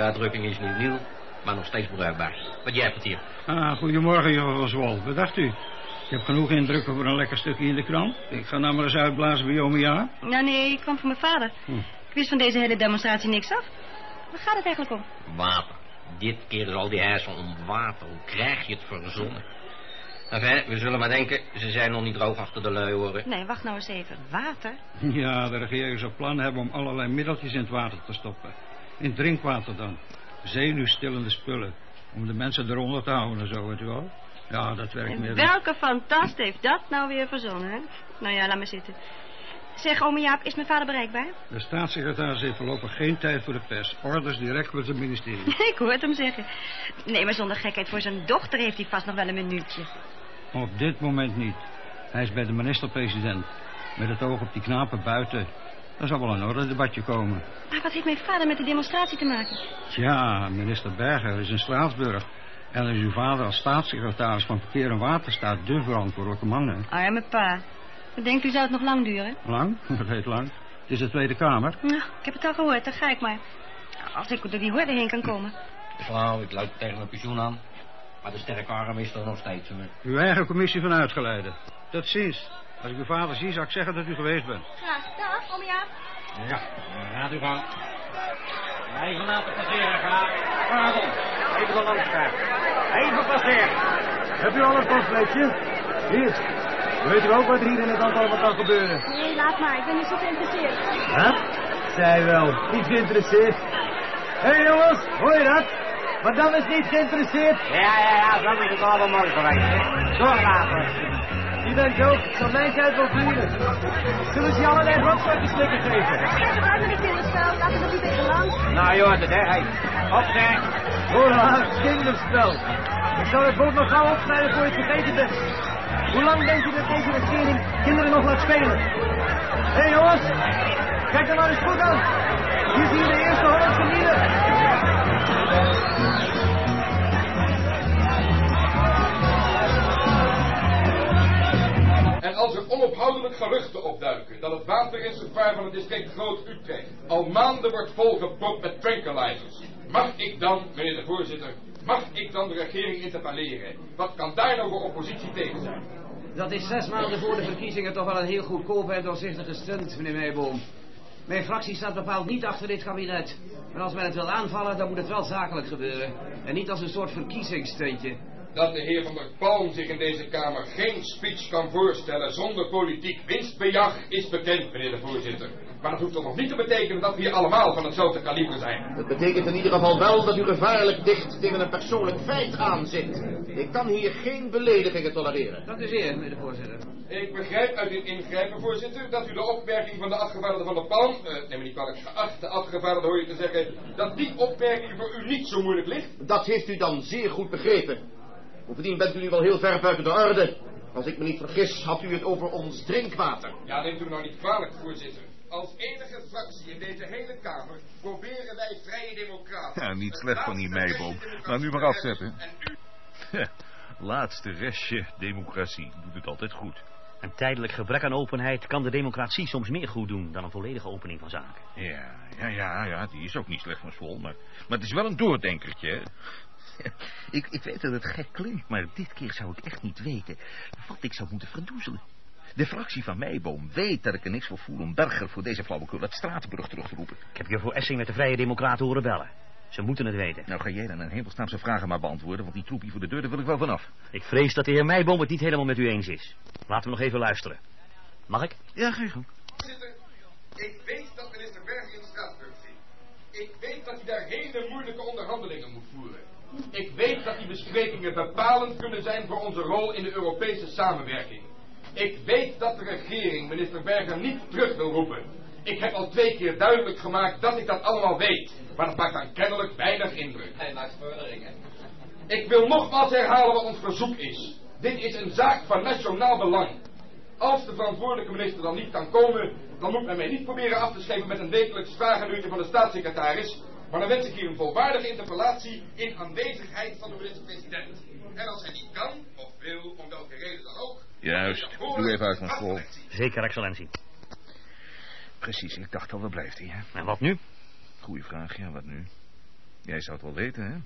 De uitdrukking is niet nieuw, maar nog steeds bruikbaar. Wat jij hebt hier? Ah, goedemorgen, juffrouw van Zwol. Wat dacht u? Ik heb genoeg indrukken voor een lekker stukje in de krant. Ik ga nou maar eens uitblazen bij Ome Ja. Nou, nee, ik kwam van mijn vader. Hm. Ik wist van deze hele demonstratie niks af. Waar gaat het eigenlijk om? Water. Dit keer is al die eisen om water. Hoe krijg je het verzonnen? Enfin, we zullen maar denken, ze zijn nog niet droog achter de lui, hoor. Nee, wacht nou eens even. Water? Ja, de regering zou plan hebben om allerlei middeltjes in het water te stoppen. In drinkwater dan. Zenuwstillende spullen. Om de mensen eronder te houden en zo, weet u wel. Ja, dat werkt meer... dan- Welke fantast heeft dat nou weer verzonnen, hè? Nou ja, laat maar zitten. Zeg, ome Jaap, is mijn vader bereikbaar? De staatssecretaris heeft voorlopig geen tijd voor de pers. Orders direct met het ministerie. ik hoor het hem zeggen. Nee, maar zonder gekheid voor zijn dochter heeft hij vast nog wel een minuutje. Op dit moment niet. Hij is bij de minister-president. Met het oog op die knapen buiten. Er zal wel een orde debatje komen. Maar wat heeft mijn vader met die demonstratie te maken? Tja, minister Berger is in Straatsburg. En is uw vader als staatssecretaris van Verkeer en Waterstaat de verantwoordelijke man, hè? Arme pa. Denkt u, zou het nog lang duren? Lang? Dat heet lang. Het is de Tweede Kamer. Nou, ik heb het al gehoord, dan ga ik maar. Als ik door die horde heen kan komen. Flauw, ik loop tegen mijn pensioen aan. Maar de sterke arm is er nog steeds, hoor. Uw eigen commissie van uitgeleide. Tot ziens. Als ik uw vader zie, zou ik zeggen dat u geweest bent. Graag. Dag, Jaap. Ja, gaat u gang. Even laten passeren, graag. Pardon, even de landskaart. Even passeren. Heb u al een postleetje? Hier. Weet u ook wat er hier in het land allemaal kan gebeuren? Nee, laat maar. Ik ben niet zo geïnteresseerd. Hè? Zij wel. Niet geïnteresseerd. Hé hey, jongens, hoor je dat? Maar dan is niet geïnteresseerd. Ja, ja, ja, zo is het allemaal mooi geweest. hè. Doorlaten. Die bent. Ik zal mijn tijd wel vieren. Zullen ze je allerlei rotzootjes slikken geven? Ja, gebruik me niet kinderspel. Laat het niet tegen land. Nou, je het, hè. Hey, opzij. Hola, kinderspel. Ik zal het boot nog gauw opsnijden voor je het vergeten bent. Hoe lang denk je dat deze regering kinderen nog laat spelen? Hé hey, jongens, kijk er maar eens goed aan. Hier zie je de eerste Hollandse lieden. En als er onophoudelijk geruchten opduiken dat het waterreservoir van het district Groot-Utrecht al maanden wordt volgepropt met tranquilizers, mag ik dan, meneer de voorzitter, mag ik dan de regering interpelleren? Wat kan daar nou voor oppositie tegen zijn? Dat is zes maanden voor de verkiezingen toch wel een heel goedkope en doorzichtige stunt, meneer Meijboom. Mijn fractie staat bepaald niet achter dit kabinet. Maar als men het wil aanvallen, dan moet het wel zakelijk gebeuren. En niet als een soort verkiezingsstuntje. Dat de heer van der Palm zich in deze Kamer geen speech kan voorstellen zonder politiek winstbejag is bekend, meneer de voorzitter. Maar dat hoeft toch nog niet te betekenen dat we hier allemaal van hetzelfde kaliber zijn. Dat betekent in ieder geval wel dat u gevaarlijk dicht tegen een persoonlijk feit aan zit. Ik kan hier geen beledigingen tolereren. Dat is eer, meneer de voorzitter. Ik begrijp uit dit ingrijpen, voorzitter, dat u de opmerking van de afgevaardigde van de Palm, eh, neem me niet kwalijk, geachte afgevaardigde hoor je te zeggen, dat die opmerking voor u niet zo moeilijk ligt. Dat heeft u dan zeer goed begrepen. Bovendien bent u nu wel heel ver buiten de orde. Als ik me niet vergis, had u het over ons drinkwater. Ja, neemt u me nou niet kwalijk, voorzitter. Als enige fractie in deze hele Kamer proberen wij vrije democraten... Ja, niet slecht van die Meiboom. Maar nu maar te afzetten. u Laatste restje democratie doet het altijd goed. Een tijdelijk gebrek aan openheid kan de democratie soms meer goed doen dan een volledige opening van zaken. Ja, ja, ja, ja, die is ook niet slecht van school, maar, maar het is wel een doordenkertje? Ik, ik weet dat het gek klinkt, maar dit keer zou ik echt niet weten wat ik zou moeten verdoezelen. De fractie van Meiboom weet dat ik er niks voor voel om Berger voor deze flauwekul uit Stratenburg terug te roepen. Ik heb je voor Essing met de Vrije Democraten horen bellen. Ze moeten het weten. Nou ga jij dan een hemelsnaam zijn vragen maar beantwoorden, want die troep hier voor de deur, daar wil ik wel vanaf. Ik vrees dat de heer Meijboom het niet helemaal met u eens is. Laten we nog even luisteren. Mag ik? Ja, ga je gang. Ik weet dat minister Berger in Straatsburg zit. Ik weet dat hij daar hele moeilijke onderhandelingen moet. Ik weet dat die besprekingen bepalend kunnen zijn voor onze rol in de Europese samenwerking. Ik weet dat de regering minister Berger niet terug wil roepen. Ik heb al twee keer duidelijk gemaakt dat ik dat allemaal weet. Maar dat maakt dan kennelijk weinig indruk. Hij maakt vorderingen. Ik wil nogmaals herhalen wat ons verzoek is. Dit is een zaak van nationaal belang. Als de verantwoordelijke minister dan niet kan komen, dan moet men mij niet proberen af te schepen met een wekelijks vragenuurtje van de staatssecretaris. Maar dan wens ik hier een volwaardige interpellatie in aanwezigheid van de minister-president. En als hij niet kan, of wil, om welke reden dan ook... Juist, doe even uit van school. Zeker, excellentie. Precies, ik dacht al, waar blijft hij, hè? En wat nu? Goeie vraag, ja, wat nu? Jij zou het wel weten, hè?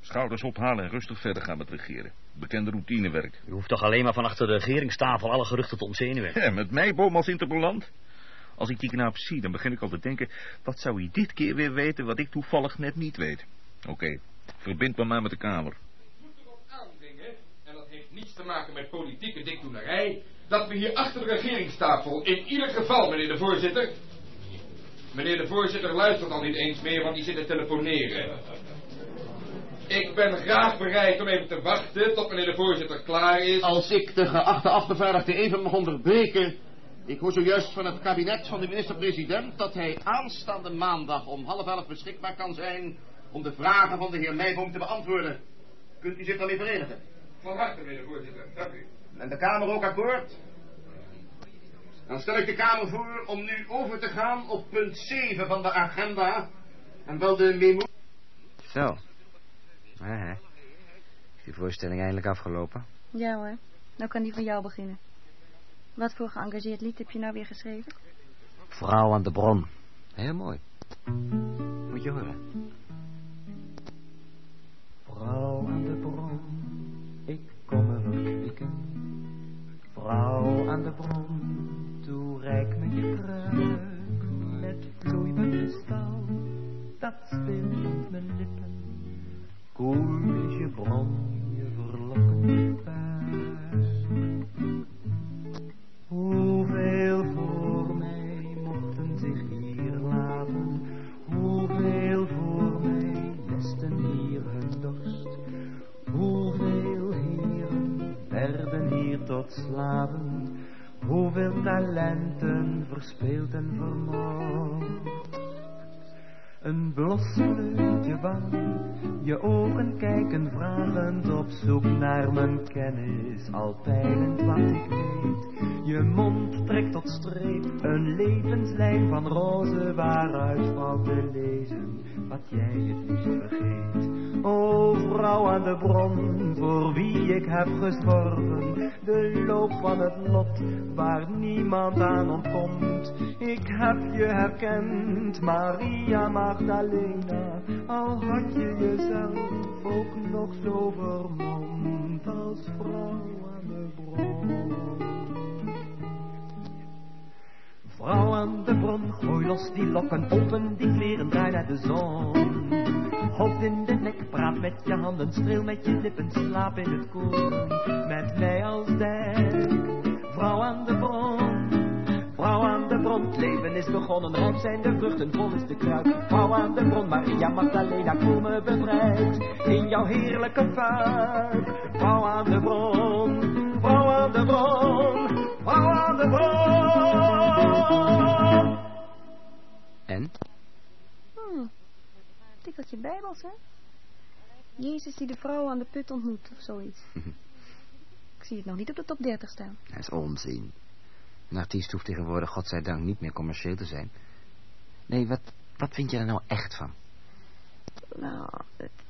Schouders ophalen en rustig verder gaan met regeren. Bekende routinewerk. U hoeft toch alleen maar van achter de regeringstafel alle geruchten te ontzenuwen. Ja, met mij, boom als interpellant. Als ik die knaap zie, dan begin ik al te denken... wat zou hij dit keer weer weten wat ik toevallig net niet weet? Oké, verbind me maar met de Kamer. moet erop aandringen, en dat heeft niets te maken met politieke dikdoenerij, dat we hier achter de regeringstafel, in ieder geval, meneer de voorzitter... Meneer de voorzitter luistert al niet eens meer, want die zit te telefoneren. Ik ben graag bereid om even te wachten tot meneer de voorzitter klaar is. Als ik de geachte afgevaardigde even mag onderbreken... Ik hoor zojuist van het kabinet van de minister-president... dat hij aanstaande maandag om half elf beschikbaar kan zijn... om de vragen van de heer Meijboom te beantwoorden. Kunt u zich daarmee verenigen? Van harte, meneer de voorzitter. Dank u. En de Kamer ook akkoord? Dan stel ik de Kamer voor om nu over te gaan op punt 7 van de agenda. En wel de memo... Zo. Hè. Is die voorstelling eindelijk afgelopen? Ja hoor, nou kan die van jou beginnen. Wat voor geëngageerd lied heb je nou weer geschreven? Vrouw aan de bron. Heel mooi. Moet je horen. Vrouw aan de bron, ik kom me verkwikken. Vrouw aan de bron, toereik me je pruik met vloeiende staal. Dat speelt op mijn lippen. Koel is je bron, je verlokkende hoeveel talenten verspeeld en vermoord. Een blossende wang, je ogen kijken vragend op zoek naar mijn kennis, al peilend wat ik weet. Je mond trekt tot streep, een levenslijn van roze waaruit valt te lezen wat jij het liefst vergeet. O vrouw aan de bron, voor wie ik heb gezworven, de loop van het lot waar niemand aan ontkomt. Ik heb je herkend, Maria Magdalena, al had je jezelf ook nog zo vermomd als vrouw aan de bron. Vrouw aan de bron, gooi los die lokken, open die kleren, draai naar de zon. Hoofd in de nek, praat met je handen, streel met je lippen, slaap in het koel. Met mij als dek, vrouw aan de bron. Vrouw aan de bron, leven is begonnen, rijp zijn de vruchten, vol is de kruid. Vrouw aan de bron, Maria Magdalena, voel me bevrijd in jouw heerlijke vuik. Vrouw aan de bron, vrouw aan de bron, vrouw aan de bron. En? Hmm, tikkeltje bijbels, hè? Jezus die de vrouw aan de put ontmoet, of zoiets. Ik zie het nog niet op de top 30 staan. Dat is onzin. Een artiest hoeft tegenwoordig, godzijdank, niet meer commercieel te zijn. Nee, wat, wat vind je er nou echt van? Nou,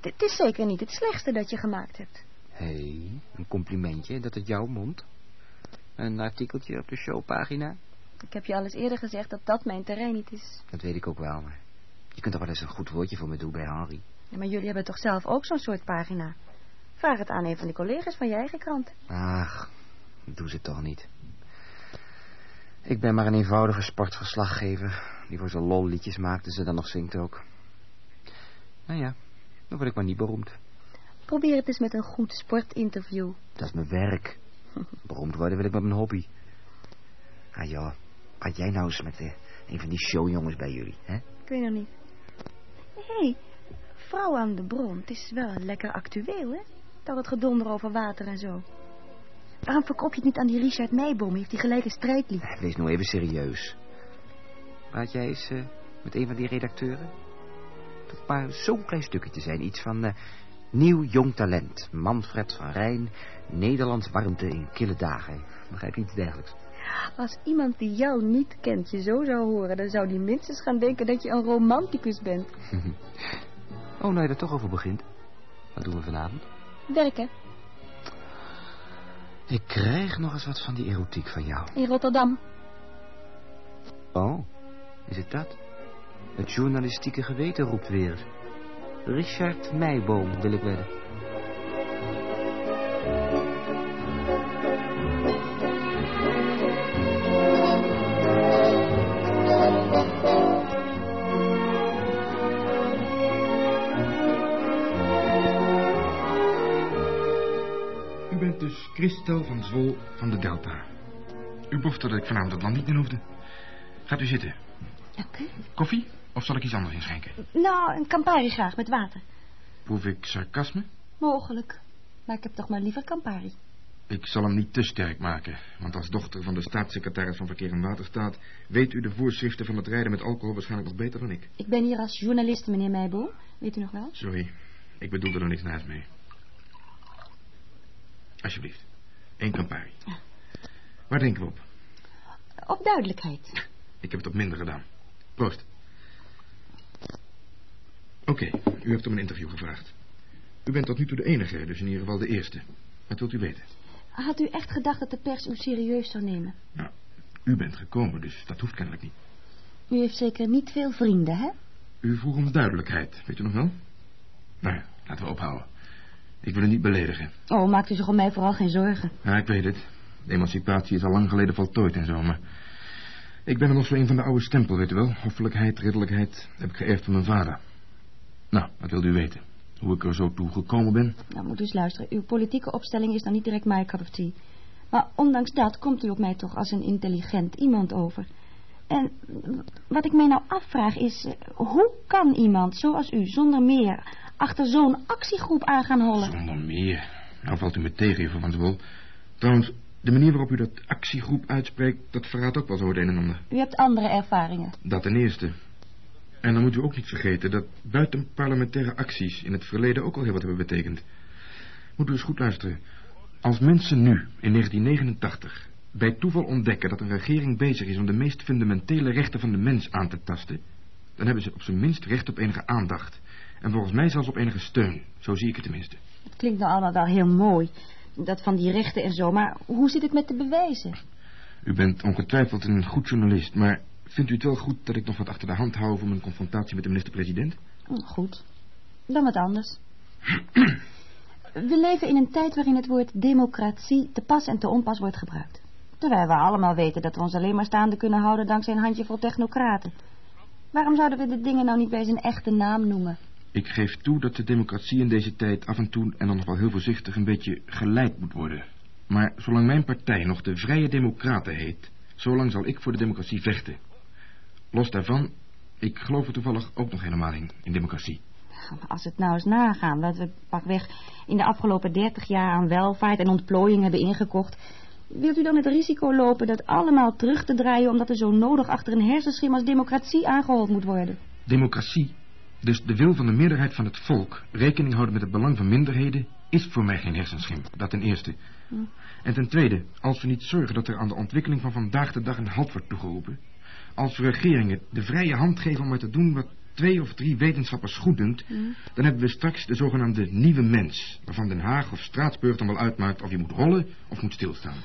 het, is zeker niet het slechtste dat je gemaakt hebt. Hé, hey, een complimentje, dat het jouw mond. Een artikeltje op de showpagina. Ik heb je al eens eerder gezegd dat dat mijn terrein niet is. Dat weet ik ook wel, maar je kunt toch wel eens een goed woordje voor me doen bij Henry. Ja, maar jullie hebben toch zelf ook zo'n soort pagina? Vraag het aan een van de collega's van je eigen krant. Ach, doe ze toch niet. Ik ben maar een eenvoudige sportverslaggever... die voor zijn lol liedjes maakt en ze dan nog zingt ook. Nou ja, dan word ik maar niet beroemd. Probeer het eens met een goed sportinterview. Dat is mijn werk. Beroemd worden wil ik met mijn hobby. Ah joh, praat jij nou eens met de, een van die showjongens bij jullie, hè? Ik weet nog niet. Hé, hey, vrouw aan de bron. Het is wel lekker actueel, hè? Dat het gedonder over water en zo. Waarom verkoop je het niet aan die Richard Meijboom? Heeft hij gelijk een strijdlied? Wees nou even serieus. Praat jij eens uh, met een van die redacteuren? Toch maar zo'n klein stukje te zijn. Iets van uh, nieuw jong talent. Manfred van Rijn. Nederlands warmte in kille dagen. Begrijp je iets dergelijks? Als iemand die jou niet kent je zo zou horen... dan zou die minstens gaan denken dat je een romanticus bent. oh, nou je er toch over begint. Wat doen we vanavond? Werken. Ik krijg nog eens wat van die erotiek van jou. In Rotterdam. Oh, is het dat? Het journalistieke geweten roept weer. Richard Meijboom, wil ik wedden. Christel van Zwol van de Delta. U belofte dat ik vanavond het land niet in hoefde. Gaat u zitten. Oké. Koffie? Of zal ik iets anders inschenken? Nou, een Campari graag met water. Proef ik sarcasme? Mogelijk. Maar ik heb toch maar liever Campari. Ik zal hem niet te sterk maken. Want als dochter van de staatssecretaris van Verkeer en Waterstaat... weet u de voorschriften van het rijden met alcohol waarschijnlijk nog beter dan ik. Ik ben hier als journaliste, meneer Meijboom. Weet u nog wel? Sorry, ik bedoelde er niks naast mee. Alsjeblieft, één Campari. Waar denken we op? Op duidelijkheid. Ik heb het op minder gedaan. Proost. Oké, u heeft om een interview gevraagd. U bent tot nu toe de enige, dus in ieder geval de eerste. Wat wilt u weten? Had u echt gedacht dat de pers u serieus zou nemen? U bent gekomen, dus dat hoeft kennelijk niet. U heeft zeker niet veel vrienden, hè? U vroeg om duidelijkheid, weet u nog wel? Nou ja, laten we ophouden. Ik wil u niet beledigen. Oh, maakt u zich om mij vooral geen zorgen. Ja, ik weet het. De emancipatie is al lang geleden voltooid en zo, maar... Ik ben er nog zo een van de oude stempel, weet u wel. Hoffelijkheid, ridderlijkheid, heb ik geërfd van mijn vader. Nou, wat wilt u weten? Hoe ik er zo toe gekomen ben? Nou, moet u eens luisteren. Uw politieke opstelling is dan niet direct my cup of tea. Maar ondanks dat komt u op mij toch als een intelligent iemand over. En wat ik mij nou afvraag is... eh, Hoe kan iemand zoals u zonder meer achter zo'n actiegroep aan gaan hollen? Zonder meer. Nou valt u me tegen, juffrouw van Zwol. Trouwens, de manier waarop u dat actiegroep uitspreekt... dat verraadt ook wel zo het een en ander. U hebt andere ervaringen. Dat ten eerste. En dan moet u ook niet vergeten dat buitenparlementaire acties in het verleden ook al heel wat hebben betekend. Moet u eens goed luisteren. Als mensen nu, in 1989, bij toeval ontdekken dat een regering bezig is om de meest fundamentele rechten van de mens aan te tasten, dan hebben ze op zijn minst recht op enige aandacht. En volgens mij zelfs op enige steun. Zo zie ik het tenminste. Het klinkt nou allemaal wel heel mooi. Dat van die rechten en zo, maar hoe zit het met de bewijzen? U bent ongetwijfeld een goed journalist, maar vindt u het wel goed dat ik nog wat achter de hand hou voor mijn confrontatie met de minister-president? Hm, Goed. Dan wat anders. We leven in een tijd waarin het woord democratie te pas en te onpas wordt gebruikt. Terwijl we allemaal weten dat we ons alleen maar staande kunnen houden dankzij een handjevol technocraten. Waarom zouden we de dingen nou niet bij zijn echte naam noemen? Ik geef toe dat de democratie in deze tijd af en toe, en dan nog wel heel voorzichtig, een beetje geleid moet worden. Maar zolang mijn partij nog de Vrije Democraten heet, zolang zal ik voor de democratie vechten. Los daarvan, ik geloof er toevallig ook nog helemaal in, in democratie. Als het nou eens nagaan dat we pakweg in de afgelopen dertig jaar aan welvaart en ontplooiing hebben ingekocht... wilt u dan het risico lopen dat allemaal terug te draaien... omdat er zo nodig achter een hersenschim als democratie aangehold moet worden? Democratie, dus de wil van de meerderheid van het volk, rekening houden met het belang van minderheden, is voor mij geen hersenschim. Dat ten eerste. Hm. En ten tweede, als we niet zorgen dat er aan de ontwikkeling van vandaag de dag een halt wordt toegeroepen, als we regeringen de vrije hand geven om maar te doen wat twee of drie wetenschappers goeddunkt, dan hebben we straks de zogenaamde nieuwe mens, waarvan Den Haag of Straatsburg dan wel uitmaakt of je moet rollen of moet stilstaan.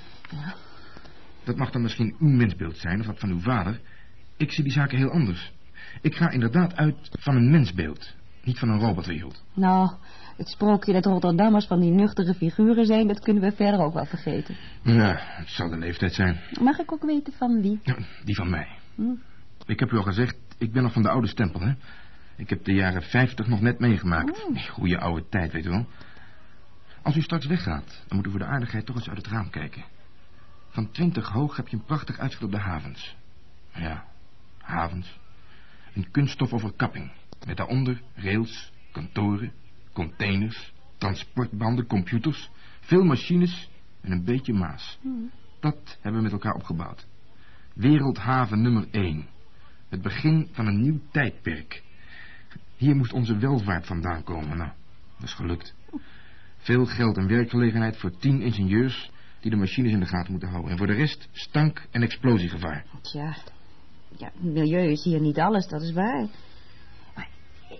Dat mag dan misschien uw mensbeeld zijn of dat van uw vader. Ik zie die zaken heel anders. Ik ga inderdaad uit van een mensbeeld, niet van een robotwereld. Nou, het sprookje dat Rotterdammers van die nuchtere figuren zijn... dat kunnen we verder ook wel vergeten. Ja, het zal de leeftijd zijn. Mag ik ook weten van wie? Ja, die van mij. Hm? Ik heb u al gezegd, ik ben nog van de oude stempel, hè. Ik heb de jaren 50 nog net meegemaakt. Oh. Die goede oude tijd, weet u wel. Als u straks weggaat, dan moet u voor de aardigheid toch eens uit het raam kijken. Van 20 hoog heb je een prachtig uitzicht op de havens. Ja, havens. Een kunststof overkapping. Met daaronder rails, kantoren, containers, transportbanden, computers, veel machines en een beetje maas. Dat hebben we met elkaar opgebouwd. Wereldhaven nummer 1. Het begin van een nieuw tijdperk. Hier moest onze welvaart vandaan komen. Nou, dat is gelukt. Veel geld en werkgelegenheid voor tien ingenieurs die de machines in de gaten moeten houden. En voor de rest stank en explosiegevaar. Tja, ja, het milieu is hier niet alles, dat is waar. Maar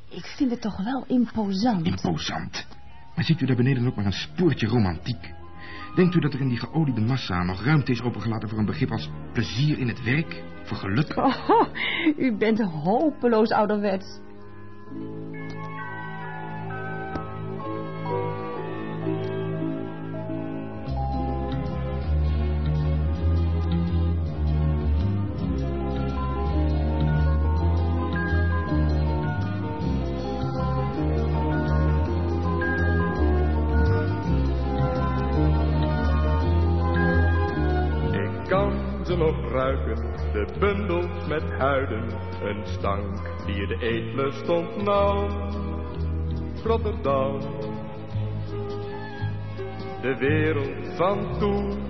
ik vind het toch wel imposant. Imposant. Maar ziet u daar beneden ook maar een spoortje romantiek? Denkt u dat er in die geoliede massa nog ruimte is opengelaten voor een begrip als plezier in het werk? Voor geluk? Oh, u bent hopeloos ouderwets. De bundels met huiden, een stank die je de eetlust ontnam. Rotterdam, de wereld van toen.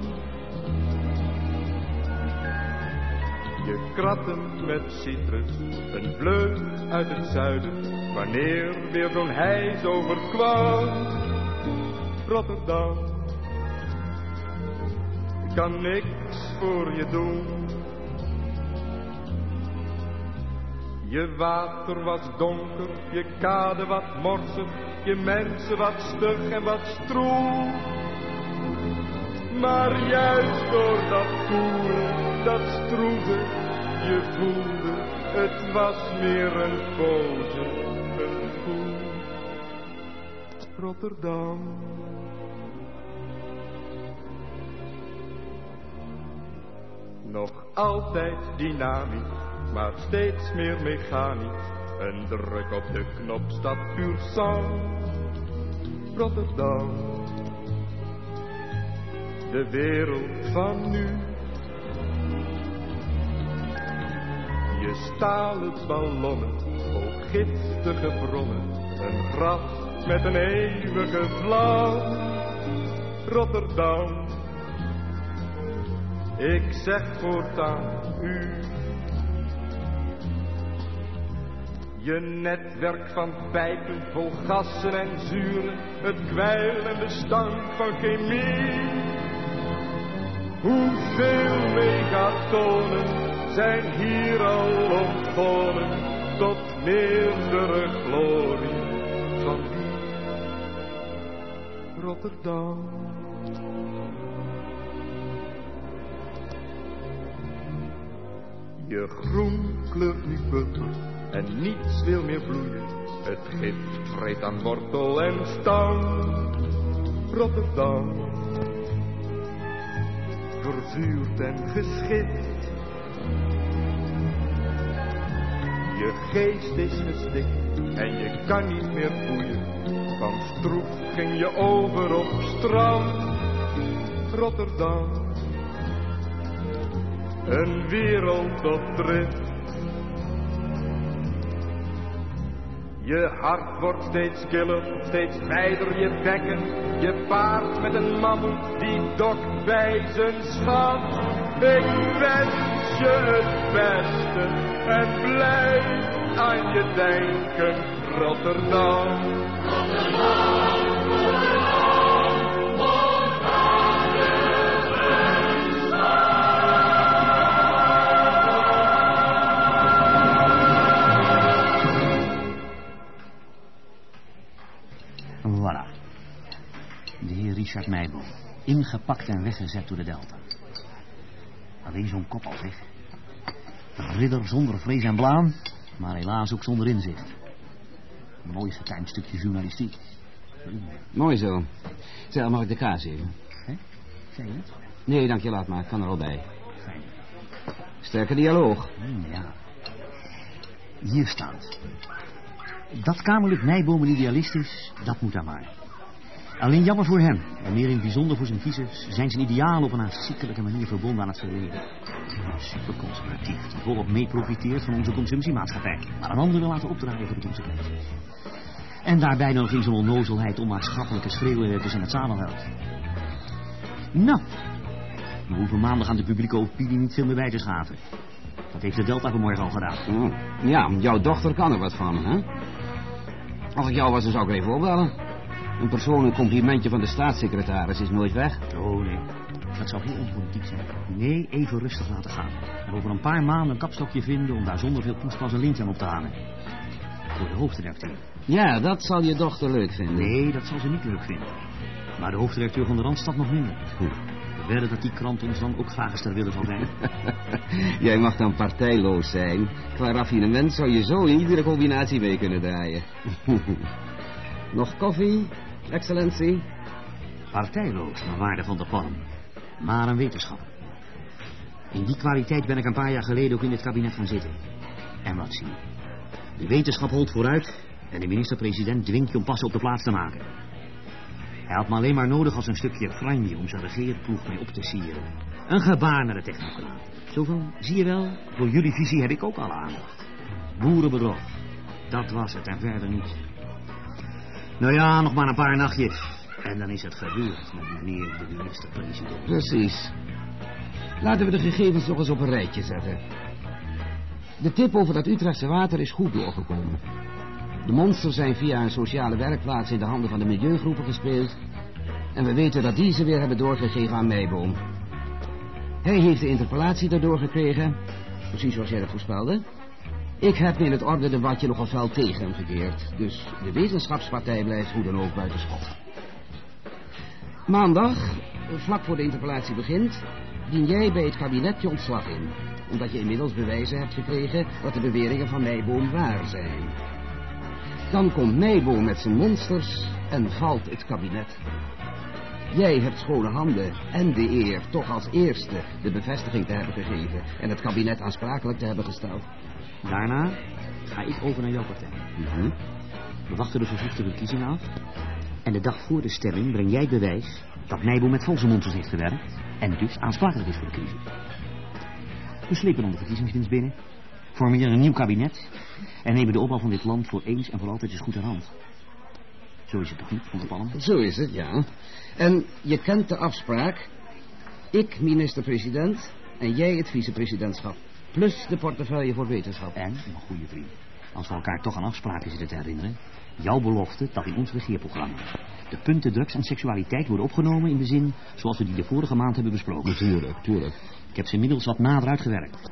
Je kratten met citrus, een vleug uit het zuiden, wanneer weer zo'n hijs overkwam. Rotterdam kan niks voor je doen. Je water was donker, je kade wat morsig, je mensen wat stug en wat stroef. Maar juist door dat koele, dat stroeve, je voelde, het was meer een pose, een gevoel. Rotterdam. Nog altijd dynamisch, maar steeds meer mechanisch. Een druk op de knop staat puur sang. Rotterdam. De wereld van nu. Je stalen ballonnen, vol giftige bronnen. Een graf met een eeuwige vlam. Rotterdam. Ik zeg voortaan u. Je netwerk van pijpen vol gassen en zuren, het kwijl en de stank van chemie. Hoeveel megatonen zijn hier al ontgonnen tot meerdere glorie van die Rotterdam. Je groen kleurt nu purper en niets wil meer bloeien. Het gift vreet aan wortel en stam. Rotterdam, verzuurd en geschikt. Je geest is gestikt en je kan niet meer boeien. Van stroef ging je over op strand. Rotterdam een wereld op drift. Je hart wordt steeds killer, steeds wijder je bekken. Je paard met een mammoet die dokt bij zijn schat. Ik wens je het beste en blijf aan je denken, Rotterdam. Voilà. Richard Meijboom. Ingepakt en weggezet door de Delta. Alleen zo'n kop al. Een ridder zonder vlees en blaam, maar helaas ook zonder inzicht. Een mooi gekeind stukje journalistiek. Mooi zo. Zeg, mag ik de kaas even? Hè? Zei je het? Nee, dank je, laat maar. Ik kan er al bij. Sterke dialoog. Hmm, ja. Hier staat. Dat Kamerlid Nijboom een idealist is, dat moet dan maar. Alleen jammer voor hem, en meer in het bijzonder voor zijn kiezers, zijn zijn idealen op een aanziekelijke manier verbonden aan het verleden. Superconservatief, die volop mee profiteert van onze consumptiemaatschappij, maar een ander wil laten opdraaien voor de consequenties. En daarbij nog in zijn onnozelheid onmaatschappelijke schreeuwen tussen het samenveld. Nou, we hoeven maandag aan de publieke opinie niet veel meer bij te schaven. Dat heeft de Delta vanmorgen al gedaan. Oh, Ja, jouw dochter kan er wat van, hè? Als ik jou was, dan zou ik even opbellen. Een persoonlijk complimentje van de staatssecretaris is nooit weg. Oh, nee. Dat zou heel onpolitiek zijn. Nee, even rustig laten gaan. En over een paar maanden een kapstokje vinden om daar zonder veel poespas een lintje aan op te hangen. Voor de hoofdredacteur. Ja, dat zal je dochter leuk vinden. Nee, dat zal ze niet leuk vinden. Maar de hoofdredacteur van de Randstad nog minder. We wedden dat die krant ons dan ook graag eens ter willen zal zijn. Jij mag dan partijloos zijn. Qua raffinement zou je zo in iedere combinatie mee kunnen draaien. Nog koffie, excellentie? Partijloos, naar waarde van de vorm. Maar een wetenschapper. In die kwaliteit ben ik een paar jaar geleden ook in dit kabinet gaan zitten. En wat zie je? De wetenschap holt vooruit en de minister-president dwingt je om pas op de plaats te maken. Hij had me alleen maar nodig als een stukje franje om zijn regeerploeg mee op te sieren. Een gebaar naar de technocraat. Zo van, zie je wel, voor jullie visie heb ik ook alle aandacht. Boerenbedrog, dat was het en verder niet. Nou ja, nog maar een paar nachtjes. En dan is het gebeurd met meneer de minister-president. Precies. Laten we de gegevens nog eens op een rijtje zetten. De tip over dat Utrechtse water is goed doorgekomen. De monsters zijn via een sociale werkplaats in de handen van de milieugroepen gespeeld. En we weten dat die ze weer hebben doorgegeven aan Meiboom. Hij heeft de interpellatie daardoor gekregen. Precies zoals jij dat voorspelde. Ik heb in het orde debatje nogal fel tegen hem gekeerd. Dus de wetenschapspartij blijft hoe dan ook buiten schot. Maandag, vlak voor de interpellatie begint, dien jij bij het kabinet je ontslag in. Omdat je inmiddels bewijzen hebt gekregen dat de beweringen van Nijboom waar zijn. Dan komt Nijboom met zijn monsters en valt het kabinet. Jij hebt schone handen en de eer toch als eerste de bevestiging te hebben gegeven en het kabinet aansprakelijk te hebben gesteld. Daarna ga ik over naar jouw partij. Mhm. We wachten de vervroegde verkiezingen af. En de dag voor de stemming breng jij bewijs dat Nijboom met valse monsters heeft gewerkt. En dus aansprakelijk is voor de crisis. We slepen dan de verkiezingsdienst binnen. Formeren een nieuw kabinet. En nemen de opbouw van dit land voor eens en voor altijd eens goed aan hand. Zo is het toch niet, Van der Palm? Zo is het, ja. En je kent de afspraak. Ik minister-president en jij het vicepresidentschap. Plus de portefeuille voor wetenschap. En, mijn goede vriend, als we elkaar toch aan afspraken zitten te herinneren... jouw belofte dat in ons regeerprogramma... de punten drugs en seksualiteit worden opgenomen in de zin... zoals we die de vorige maand hebben besproken. Natuurlijk, tuurlijk. Ik heb ze inmiddels wat nader uitgewerkt.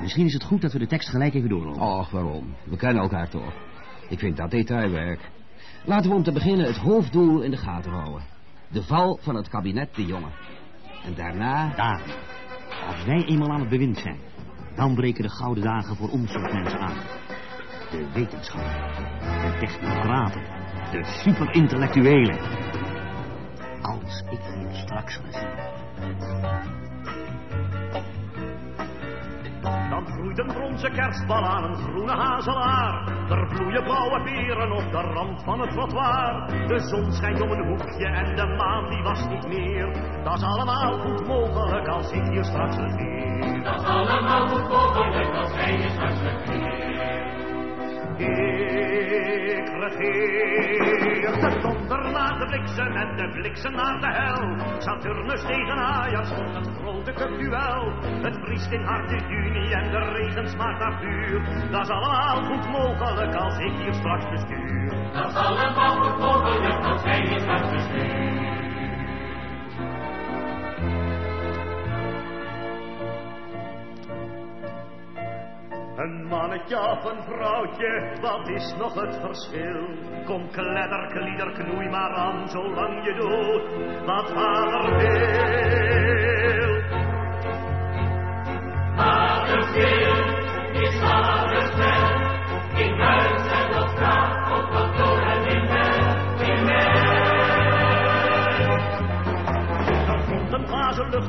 Misschien is het goed dat we de tekst gelijk even doorlopen. Och, waarom? We kennen elkaar toch. Ik vind dat detailwerk. Laten we om te beginnen het hoofddoel in de gaten houden. De val van het kabinet De Jonge. En daarna... Daar. Als wij eenmaal aan het bewind zijn... dan breken de gouden dagen voor ons mensen aan. De wetenschap. De technocraten. De superintellectuelen. Als ik hier straks regeer... Dan groeit een bronzen kerstbal aan een groene hazelaar. Er bloeien blauwe peren op de rand van het trottoir. De zon schijnt om een hoekje en de maan die was niet meer. Dat is allemaal goed mogelijk als ik hier straks regeer. Dat is allemaal goed mogelijk als hij hier straks regeert. Ik regeer. De donder naar de bliksem en de bliksem naar de hel. Saturnus tegen Ajax wordt het grote cupduel. Het vriest in harte juni en de regen smaakt naar vuur. Dat is allemaal goed mogelijk als ik hier straks bestuur. Dat is allemaal goed mogelijk als hij hier straks bestuurt. Mannetje of een vrouwtje, wat is nog het verschil? Kom kledder, klieder, knoei maar aan, zolang je doet wat vader wil. Vaders wil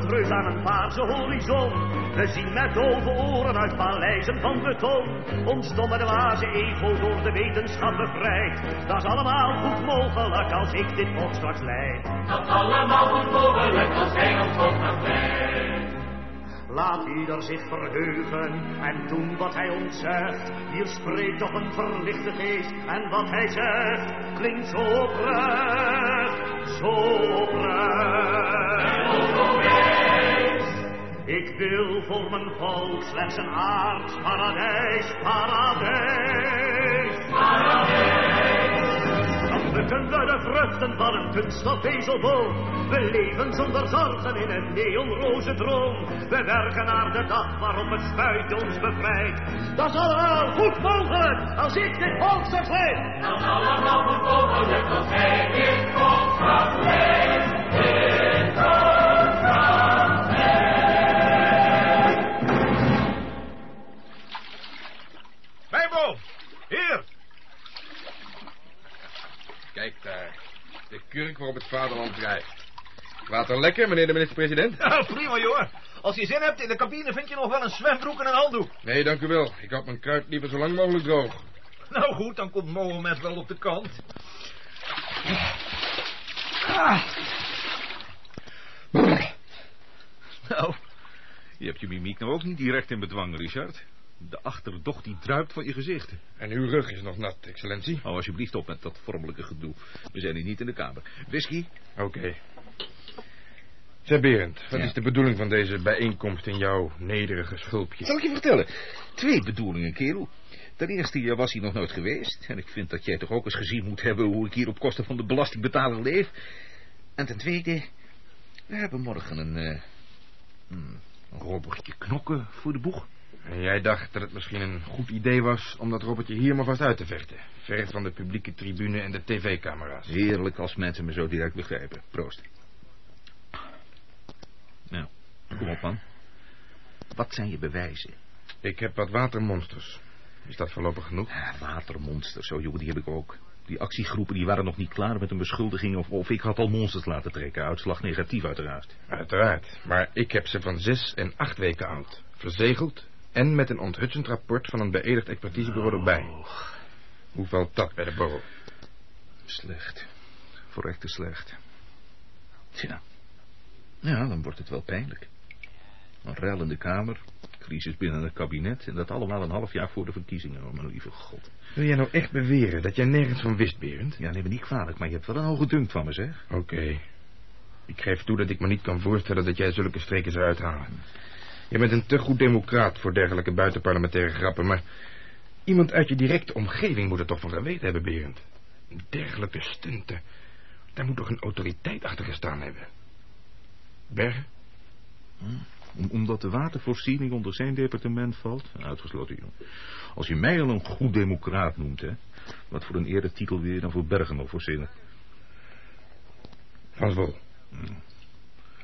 luchtreus aan een paarse horizon. We zien met dove oren uit paleizen van beton. Ons domme dwaze ego door de wetenschap bevrijd. Dat is allemaal goed mogelijk als ik dit volk straks leid. Dat is allemaal goed mogelijk als hij ons volk. Laat ieder zich verheugen en doen wat hij ons zegt. Hier spreekt toch een verlichte geest en wat hij zegt klinkt zo oprecht, zo oprecht. Ik wil voor mijn volk slechts een aards paradijs, paradijs. Dan plukken we de vruchten van een kunststofvezelboom. We leven zonder zorgen in een neonroze droom. We werken naar de dag waarop het spuit ons bevrijdt. Dat is allemaal goed mogelijk als ik dit volk leid. Dat is allemaal goed mogelijk als hij dit volk straks De kurk waarop het vaderland drijft. Water lekker, meneer de minister-president? Ja, prima, jongen. Als je zin hebt, in de cabine vind je nog wel een zwembroek en een handdoek. Nee, dank u wel. Ik houd mijn kruid liever zo lang mogelijk droog. Nou goed, dan komt Mohammed wel op de kant. Ah. Nou, je hebt je mimiek nou ook niet direct in bedwang, Richard. De achterdocht die druipt van je gezicht. En uw rug is nog nat, excellentie. Hou alsjeblieft op met dat vormelijke gedoe. We zijn hier niet in de kamer. Whisky? Oké. Zeg Berend, wat Ja. is de bedoeling van deze bijeenkomst in jouw nederige schulpje? Zal ik je vertellen? Twee bedoelingen, kerel. Ten eerste, je was hier nog nooit geweest. En ik vind dat jij toch ook eens gezien moet hebben hoe ik hier op kosten van de belastingbetaler leef. En ten tweede, we hebben morgen een, hmm, een robbertje knokken voor de boeg. En jij dacht dat het misschien een goed idee was om dat robbertje hier maar vast uit te vechten. Ver van de publieke tribune en de tv-camera's. Heerlijk als mensen me zo direct begrijpen. Proost. Nou, kom op man. Wat zijn je bewijzen? Ik heb wat watermonsters. Is dat voorlopig genoeg? Ja, watermonsters, zo jongen, die heb ik ook. Die actiegroepen die waren nog niet klaar met een beschuldiging... of, of ik had al monsters laten trekken. Uitslag negatief uiteraard. Uiteraard. Maar ik heb ze van zes en acht weken oud. Verzegeld en met een onthutsend rapport van een beëdigd expertisebureau erbij. Hoe valt dat bij de borrel? Slecht. Verrekte slecht. Tja. Ja, dan wordt het wel pijnlijk. Een rel in de Kamer, crisis binnen het kabinet... en dat allemaal een half jaar voor de verkiezingen, oh mijn lieve god. Wil jij nou echt beweren dat jij nergens van wist, Berend? Ja, neem me niet kwalijk, maar je hebt wel een hoge dunk van me, zeg. Oké. Ik geef toe dat ik me niet kan voorstellen dat jij zulke streken zou uithalen. Je bent een te goed democraat voor dergelijke buitenparlementaire grappen, maar... Iemand uit je directe omgeving moet er toch van geweten hebben, Berend. Dergelijke stunten. Daar moet toch een autoriteit achter gestaan hebben. Bergen? Om- omdat de watervoorziening onder zijn departement valt? Uitgesloten, joh. Als je mij al een goed democraat noemt, hè. Wat voor een eretitel wil je dan voor Bergen nog voorzinnen? Van.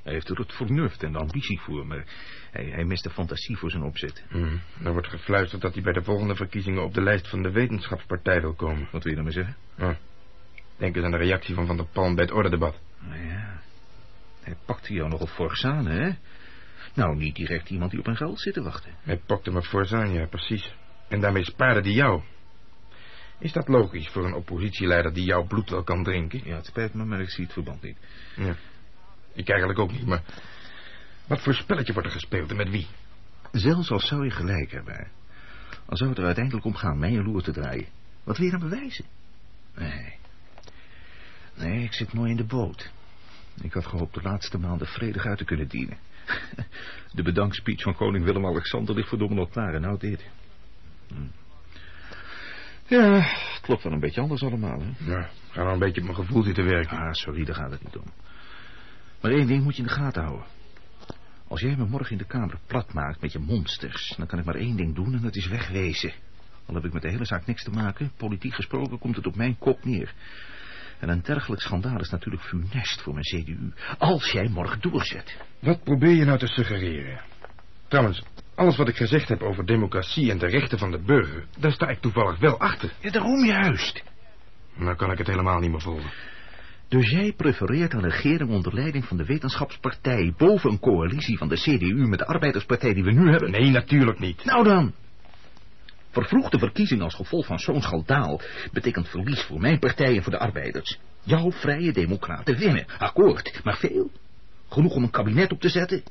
Hij heeft er het vernuft en de ambitie voor, maar hij, hij mist de fantasie voor zijn opzet. Hm. Er wordt gefluisterd dat hij bij de volgende verkiezingen op de lijst van de wetenschapspartij wil komen. Wat wil je daarmee zeggen? Denk eens aan de reactie van Van der Palm bij het ordedebat. Nou ja, hij pakte jou nogal fors aan, hè? Nou, niet direct iemand die op een geld zit te wachten. Hij pakte me fors aan, ja, precies. En daarmee spaarde hij jou. Is dat logisch voor een oppositieleider die jouw bloed wel kan drinken? Ja, het spijt me, maar ik zie het verband niet. Ja. Ik eigenlijk ook niet, maar... Wat voor spelletje wordt er gespeeld en met wie? Zelfs al zou je gelijk hebben. Dan zou het er uiteindelijk om gaan mij een loer te draaien. Wat wil je dan bewijzen? Nee. Nee, ik zit mooi in de boot. Ik had gehoopt de laatste maanden vredig uit te kunnen dienen. De bedankspeech van koning Willem-Alexander ligt verdomme nog klaar en nou dit. Hm. Ja, het klopt wel een beetje anders allemaal, hè? Ja, ga nou een beetje op mijn gevoel zitten werken. Ah, sorry, daar gaat het niet om. Maar één ding moet je in de gaten houden. Als jij me morgen in de kamer plat maakt met je monsters... dan kan ik maar één ding doen en dat is wegwezen. Al heb ik met de hele zaak niks te maken... politiek gesproken komt het op mijn kop neer. En een dergelijk schandaal is natuurlijk funest voor mijn CDU... als jij morgen doorzet. Wat probeer je nou te suggereren? Trouwens, alles wat ik gezegd heb over democratie en de rechten van de burger... daar sta ik toevallig wel achter. Ja, daarom juist. Nou kan ik het helemaal niet meer volgen. Dus jij prefereert een regering onder leiding van de wetenschapspartij... boven een coalitie van de CDU met de arbeiderspartij die we nu hebben? Nee, natuurlijk niet. Nou dan. Vervroegde verkiezing als gevolg van zo'n schandaal... betekent verlies voor mijn partij en voor de arbeiders. Jouw vrije democraten winnen, akkoord. Maar veel? Genoeg om een kabinet op te zetten?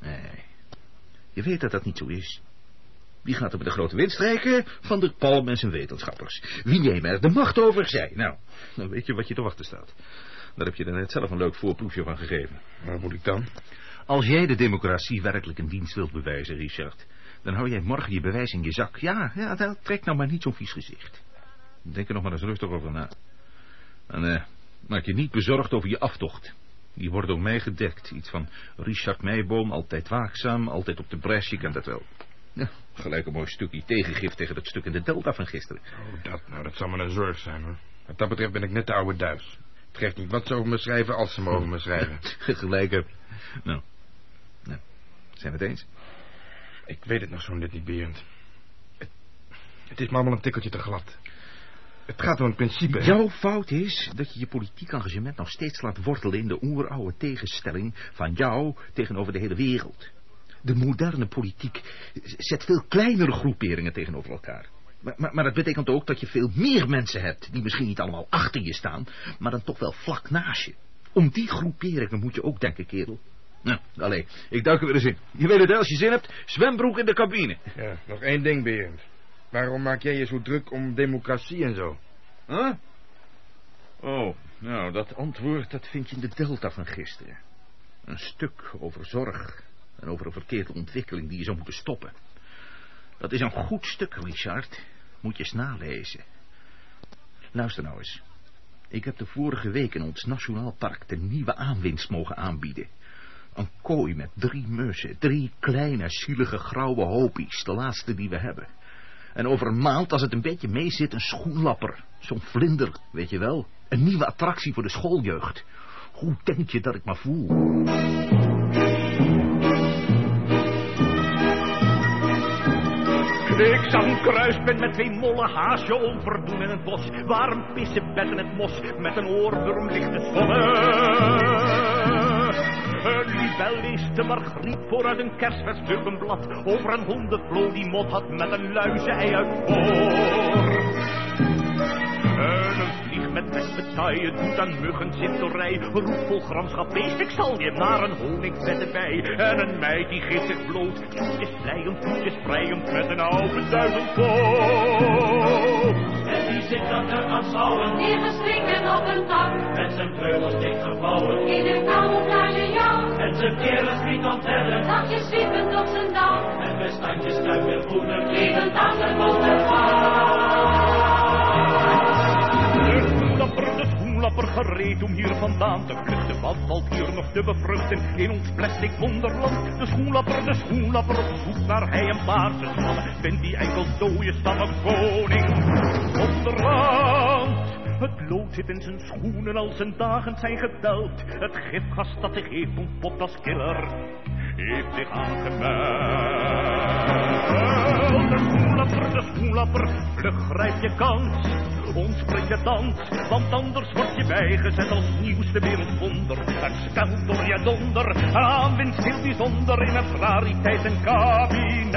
Nee. Je weet dat dat niet zo is. Wie gaat er met de grote winst strijken? Van der Palm en zijn wetenschappers. Wie nemen er de macht over? Zij. Nou, dan weet je wat je te wachten staat. Daar heb je er net zelf een leuk voorproefje van gegeven. Wat moet ik dan? Als jij de democratie werkelijk een dienst wilt bewijzen, Richard... dan hou jij morgen je bewijs in je zak. Ja, ja, trek nou maar niet zo'n vies gezicht. Denk er nog maar eens rustig over na. En eh, maak je niet bezorgd over je aftocht. Die wordt door mij gedekt. Iets van Richard Meijboom, altijd waakzaam, altijd op de bres, je kent dat wel. Ja, gelijk een mooi stukje tegengif tegen dat stuk in de delta van gisteren. Oh, dat nou, dat zal me een zorg zijn, hoor. Wat dat betreft ben ik net de oude duis. Het geeft niet wat ze over me schrijven als ze me over me schrijven. gelijk heb. Nou, nou, zijn we het eens? Ik weet het nog zo net niet, Berend. Het, het is me allemaal een tikkeltje te glad. Het gaat om een principe. Jouw fout is dat je je politiek engagement nog steeds laat wortelen in de oeroude tegenstelling van jou tegenover de hele wereld. De moderne politiek zet veel kleinere groeperingen tegenover elkaar. Maar, maar, maar dat betekent ook dat je veel meer mensen hebt die misschien niet allemaal achter je staan, maar dan toch wel vlak naast je. Om die groeperingen moet je ook denken, kerel. Nou, alleen, ik duik er weer eens in. Je weet het, als je zin hebt, zwembroek in de cabine. Ja, nog één ding, Berend. Waarom maak jij je zo druk om democratie en zo? Huh? Oh, nou, dat antwoord dat vind je in de delta van gisteren. Een stuk over zorg en over een verkeerde ontwikkeling die je zou moeten stoppen. Dat is een goed stuk, Richard. Moet je eens nalezen. Luister nou eens. Ik heb de vorige week in ons nationaal park de nieuwe aanwinst mogen aanbieden. Een kooi met drie mussen, drie kleine, zielige grauwe hopies, de laatste die we hebben. En over een maand, als het een beetje mee zit, een schoenlapper. Zo'n vlinder, weet je wel. Een nieuwe attractie voor de schooljeugd. Hoe denk je dat ik me voel? Ik zag een kruispunt met twee molle haasje onverdoen in het bos. Waar een pissebed in het mos met een oorworm ligt te zonnen. Een libel leest de margriet vooruit een kerstvers blad. Over een hondenvlo die mot had met een luizen-ei uit voor. En een vlieg met mestbetaaien doet aan muggen zintorij. Roep vol gramschap beest, ik zal je naar een honingvette bij. En een meid die geeft zich bloot, voetjes vlijend, voetjes vrijend met een oude duivenpoot. En die zit dan te aanschouwen, neergestreken op een tak. Met zijn vleugels dichtgevouwen, in een camouflagejak. En zijn kerels niet onttellen, dagjes zwiepend op zijn dak. En bestandjes stuiven groene, klevend aan de De gereed om hier vandaan te vluchten. Wat valt hier nog te bevruchten in ons plastic wonderland? De schoenlapper, de schoenlapper op zoek naar hij en paarse stammen. Vindt die enkel dode stammen koning. Wonderland. Het lood zit in zijn schoenen als zijn dagen zijn geteld. Het gifgas dat zich heeft ontpot als killer heeft zich aangemeld. Schoenlapper, vlug grijp je kans. Ons je dans, want anders word je bijgezet als nieuwste wereldwonder. Het spel door je donder, een aanwinst heel bijzonder in het rariteitenkabinet.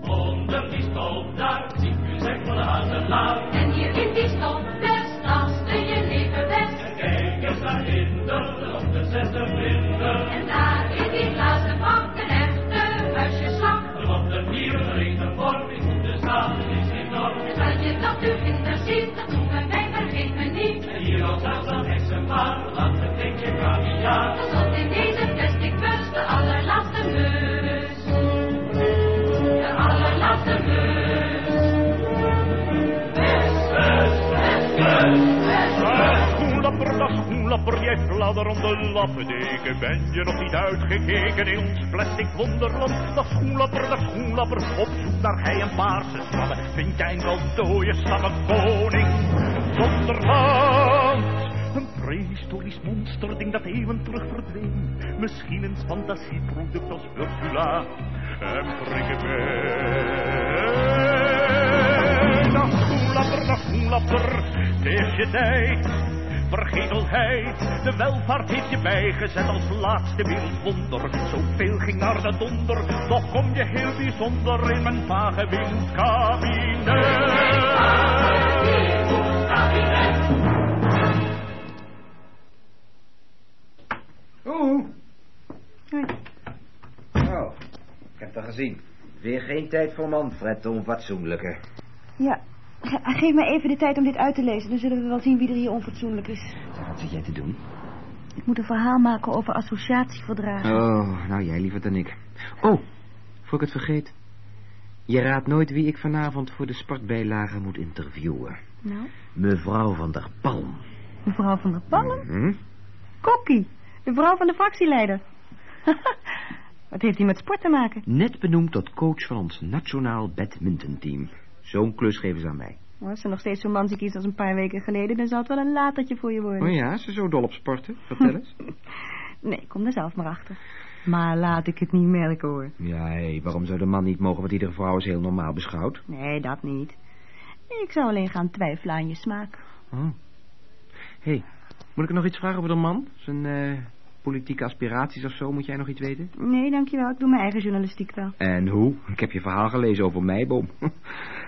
Onder die stol, daar ziet u zich van de. En hier in die best schoenlapper, jij fladder om de lappendeken. Ben je nog niet uitgekeken in ons plastic wonderland? Dat schoenlapper, dat schoenlapper, op zoek naar hij en paarse stammen. Vind jij een wel dode stammen koning? Wonderland. Een prehistorisch monsterding dat eeuwen terug verdween. Misschien een fantasieproduct als Ursula en Frikkebein. Dat schoenlapper, dat schoenlapper, het je tijd. Vergetelheid, de welvaart heeft je bijgezet als laatste wereldwonder. Zoveel ging naar de donder, toch kom je heel bijzonder in mijn vage wereldkabinet. Oeh. Oh, ik heb het gezien. Weer geen tijd voor Manfred, de onfatsoenlijke. Ja, ge- geef me even de tijd om dit uit te lezen. Dan zullen we wel zien wie er hier onfatsoenlijk is. Wat zit jij te doen? Ik moet een verhaal maken over associatieverdragen. Oh, nou jij liever dan ik. Oh, voor ik het vergeet. Je raadt nooit wie ik vanavond voor de sportbijlage moet interviewen. Nou, Mevrouw van der Palm. mevrouw van der Palm? Hm? Kokkie, de vrouw van de fractieleider. Wat heeft hij met sport te maken? Net benoemd tot coach van ons nationaal badmintonteam. Zo'n klus geven ze aan mij. Oh, als ze nog steeds zo'n man ziek is als een paar weken geleden... dan zal het wel een latertje voor je worden. Oh ja, is ze zo dol op sporten? Vertel eens. Nee, kom er zelf maar achter. Maar laat ik het niet merken, hoor. Ja, hé, waarom zou de man niet mogen wat iedere vrouw als heel normaal beschouwt? Nee, dat niet. Ik zou alleen gaan twijfelen aan je smaak. Oh. Hé, hey, moet ik er nog iets vragen over de man? Zijn eh, politieke aspiraties of zo, moet jij nog iets weten? Nee, dankjewel. Ik doe mijn eigen journalistiek wel. En hoe? Ik heb je verhaal gelezen over Meiboom.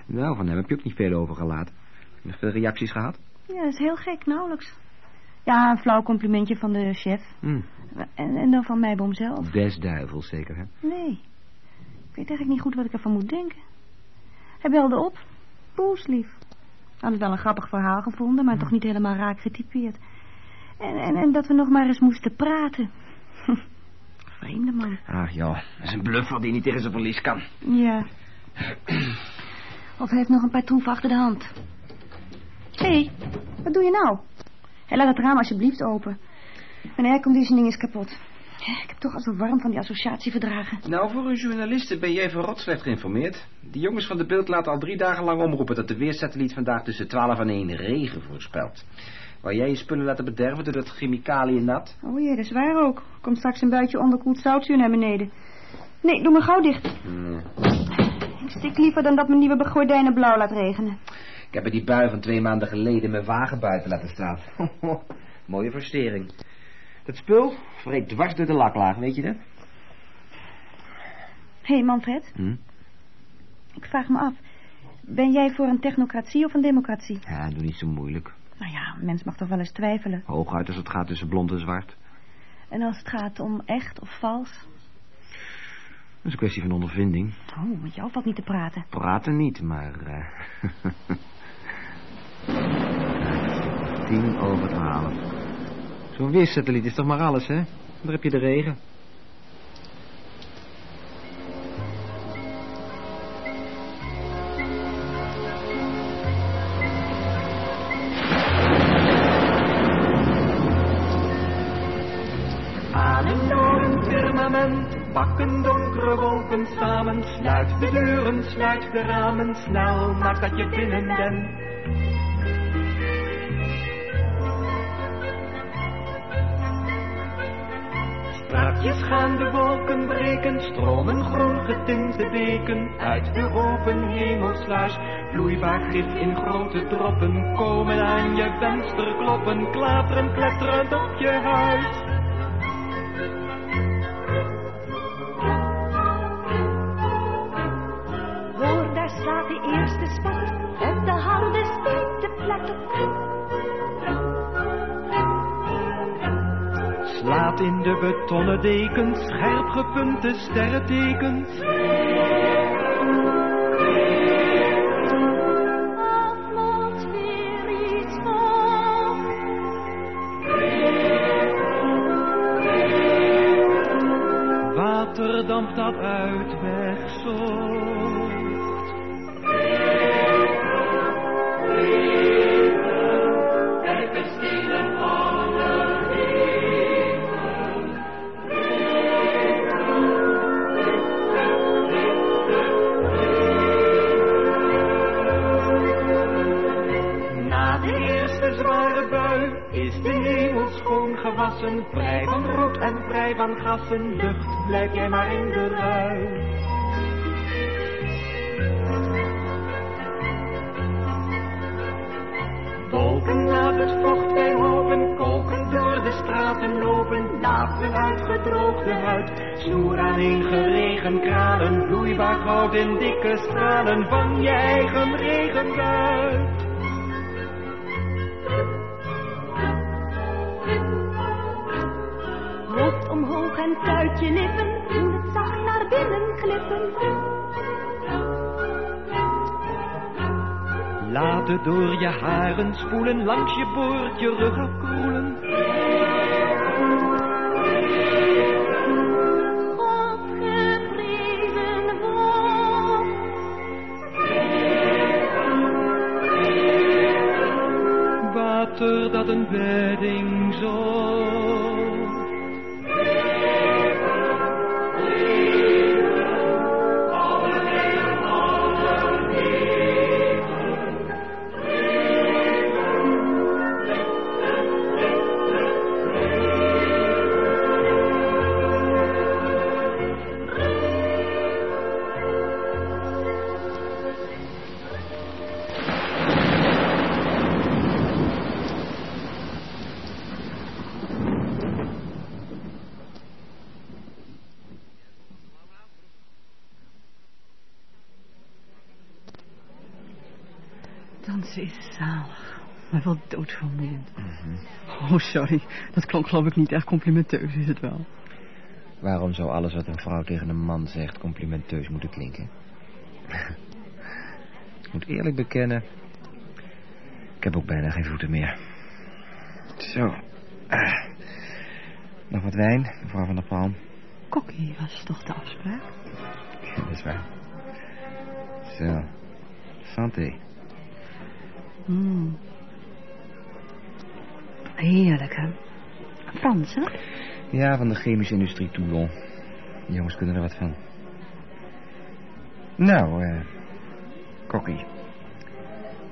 nou, van hem heb je ook niet veel over gelaten. Nog veel reacties gehad? Ja, dat is heel gek, nauwelijks. Ja, een flauw complimentje van de chef. Hm. En, en dan van Meiboom zelf. Des duivels, zeker, hè? Nee. Ik weet eigenlijk niet goed wat ik ervan moet denken. Hij belde op. Poeslief. Had het wel een grappig verhaal gevonden, maar toch niet helemaal raak getypeerd. En, en, en dat we nog maar eens moesten praten. Vreemde man. Ach joh, dat is een bluffer die niet tegen zijn verlies kan. Ja. Of hij heeft nog een paar troeven achter de hand. Hé, hey, wat doe je nou? Hey, laat het raam alsjeblieft open. Mijn airconditioning is kapot. Ik heb toch al zo warm van die associatieverdragen. Nou, voor een journaliste ben jij verrot slecht geïnformeerd. Die jongens van de beeld laten al drie dagen lang omroepen... dat de weersatelliet vandaag tussen 12 en 1 regen voorspelt. Waar jij je spullen laten bederven door dat chemicaliën nat? Oh jee, dat is waar ook. Komt straks een buitje onderkoeld zoutzuur naar beneden. Nee, doe me gauw dicht. Ik stik liever dan dat mijn nieuwe gordijnen blauw laat regenen. Ik heb er die bui van twee maanden geleden mijn wagen buiten laten staan. Mooie verstering. Dat spul vreet dwars door de laklaag, weet je dat? Hé, hey, Manfred. Hm? Ik vraag me af. Ben jij voor een technocratie of een democratie? Ja, doe niet zo moeilijk. Nou ja, een mens mag toch wel eens twijfelen. Hooguit als het gaat tussen blond en zwart. En als het gaat om echt of vals? Dat is een kwestie van ondervinding. Oh, met jou valt niet te praten. Praten niet, maar... eh Tien over twaalf. Zo'n weersatelliet is toch maar alles, hè? Daar heb je de regen. Firmament pakken donkere wolken samen. Sluit de deuren, sluit de ramen, snel maak dat je binnen bent. Strakjes gaan de wolken breken, stromen groen getinte beken. Uit de open hemelsluis, vloeibaar gif in grote droppen. Komen aan je venster kloppen, klateren, kletterend op je huis. In de betonnen dekens, scherp gepunte van. Waterdamp dat uit wegzocht. Is de hemel schoon gewassen, vrij van roet en vrij van gassen, lucht blijf jij maar in de rui. Wolken laat het vocht bij hopen, koken door de straten lopen, laten uitgedroogde huid, snoer aan geregen kralen, vloeibaar goud in dikke stralen van je eigen regenbuit. En tuitje lippen, voel het zacht naar binnen glippen. Laat het door je haren spoelen, langs je boord je rug wordt. Water dat een bedding zocht. Dansen is zalig, maar wel doodvermoeiend. Oh, sorry. Dat klonk geloof ik niet echt complimenteus, is het wel. Waarom zou alles wat een vrouw tegen een man zegt complimenteus moeten klinken? ik moet eerlijk bekennen... Ik heb ook bijna geen voeten meer. Zo. Ah. Nog wat wijn, mevrouw van der Palm. Kokkie was toch de afspraak? Ja, dat is waar. Zo. Santé. Mm. Heerlijk, hè? Frans, hè? Ja, van de chemische industrie Toulon. Die jongens kunnen er wat van. Nou, eh... Kokkie.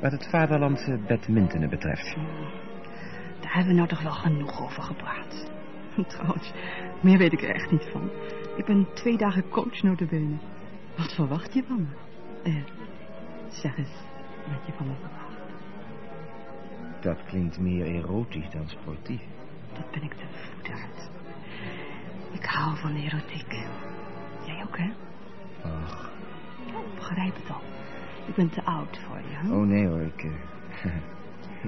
Wat het vaderland eh, badmintenen betreft. Daar hebben we nou toch wel genoeg over gepraat. Trouwens, meer weet ik er echt niet van. Ik ben twee dagen coach notabene. Wat verwacht je van me? Eh, zeg eens wat je van me verwacht. Dat klinkt meer erotisch dan sportief. Dat ben ik de voet uit. Ik hou van erotiek. Jij ook, hè? Ach. Oh, begrijp het al. Ik ben te oud voor je, hè? Oh, nee hoor, ik... eh,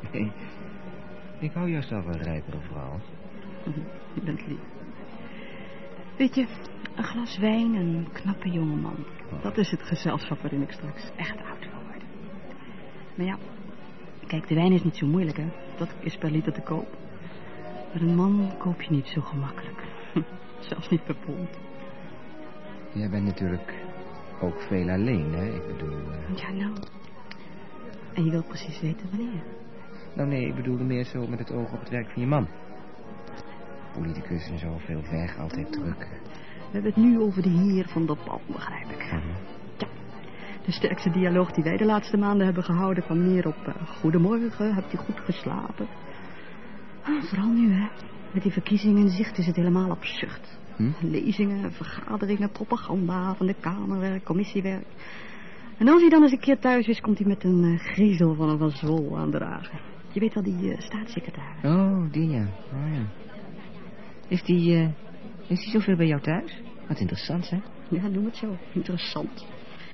nee. Ik hou juist al van rijpere vrouwen. Je bent lief. Weet je, een glas wijn en een knappe jongeman. Dat is het gezelschap waarin ik straks echt oud wil worden. Maar ja, kijk, de wijn is niet zo moeilijk, hè. Dat is per liter te koop. Maar een man koop je niet zo gemakkelijk. Zelfs niet per pond. Jij bent natuurlijk ook veel alleen, hè? Ik bedoel... eh, Ja, nou. En je wilt precies weten wanneer. Nou nee, ik bedoelde meer zo met het oog op het werk van je man. Politicus en zo, veel weg, altijd druk. We hebben het nu over de heer van de pan, begrijp ik. Ja. De sterkste dialoog die wij de laatste maanden hebben gehouden... kwam neer op... eh, Goedemorgen, hebt u goed geslapen? Ah, vooral nu, hè. Met die verkiezingen in zicht is het helemaal absurd. Hm? Lezingen, vergaderingen, propaganda van de Kamerwerk, commissiewerk. En als hij dan eens een keer thuis is... komt hij met een eh, griezel van een van Zwol aandragen. Je weet wel, die eh, staatssecretaris. Oh, die ja. Oh, ja. Is die, is die zoveel bij jou thuis? Wat interessant, hè? Ja, noem het zo. Interessant.